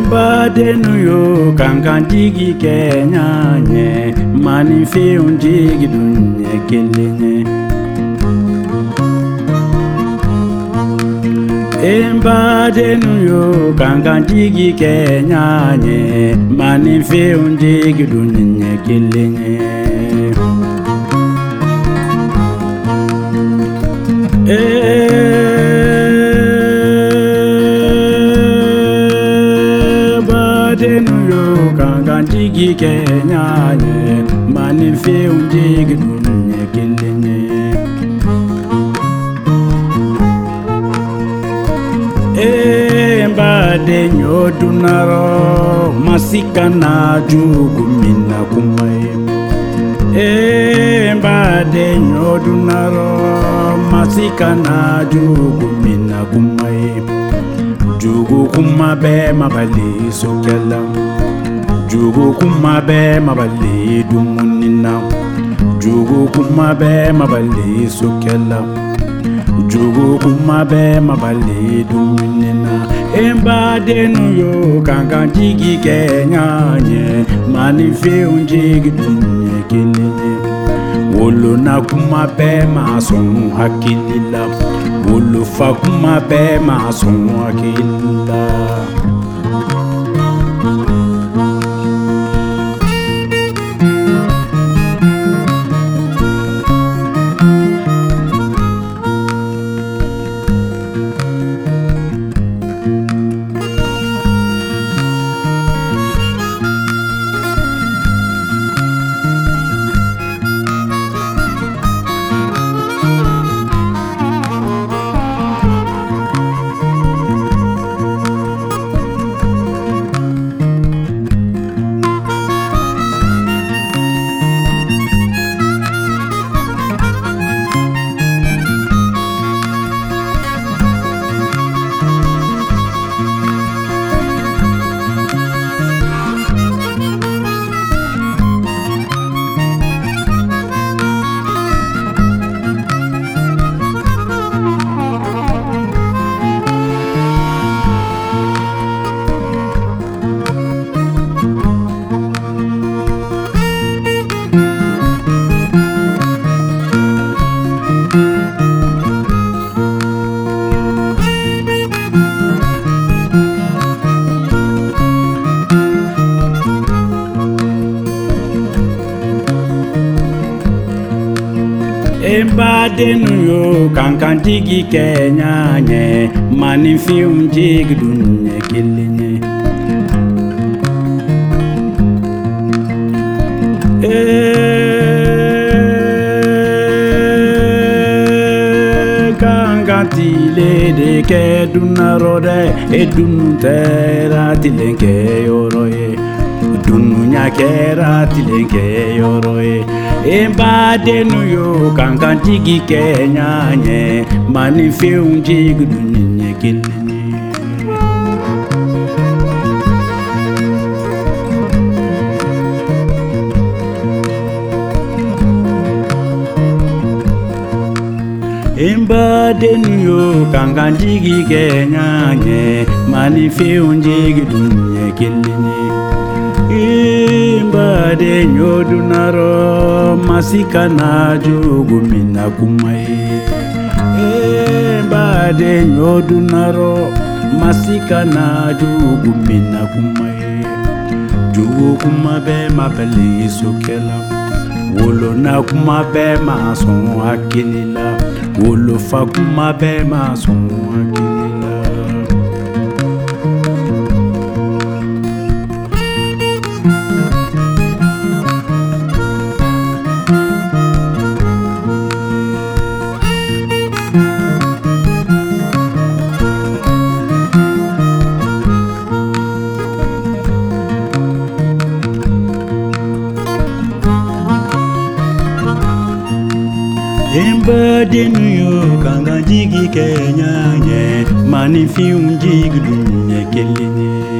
mbadenu kankan jigi kenyanye mani fiun jigi dunye kelenye embadenu yo kankan jigi kenyanye mani fiun jigi dunye kelenye Hey jenuyo kanga njigikenyane mani mfeu njigi nunyekelenye embade nyotunaro masikana juku mina kumaemo embade nyotunaro masikana juku mina kumaemo jogo kuma bɛɛ mabali sokɛla jogo kuma bɛɛ mabali dumuni na jogo kuma bɛɛ mabali sokɛla jogo kuma bɛɛ mabali dumuni na e badenu yo kan ka jigi kɛ ɲaɲɛ maninfenw jigi dumuni kelen ye wolona kuma bɛɛ ma sɔn hakili la Wolofakuma bɛɛ ma sɔn hakili la badenuyo kankantigi kɛ ɲaɲɛ manifinw jigi dunɲɛ kelen ye eh, kankantile de kɛ dunarɔ dɛ e dunu tɛra tilen kɛ yɔrɔ ye e dunuya kɛra tilenkɛyɔrɔ ye n baden u yo kan kantigi kɛ ɲa ɲɛ m a n i n f ɛ n jigi duni ɲɛ kelen mbadeni yo kanga njigi ke nyanye manifeu njigi dunye kelini imba denyo dunaro masikana jugu mina kumwai imba denyo dunaro masikana jugu mina kumwai jugu kuma be mabeli sukela wolo na kuma be maso akilila wolo fa kuma be maso akilila denu yo kanga jigi kenya nye mani fi unjig dunye kelinye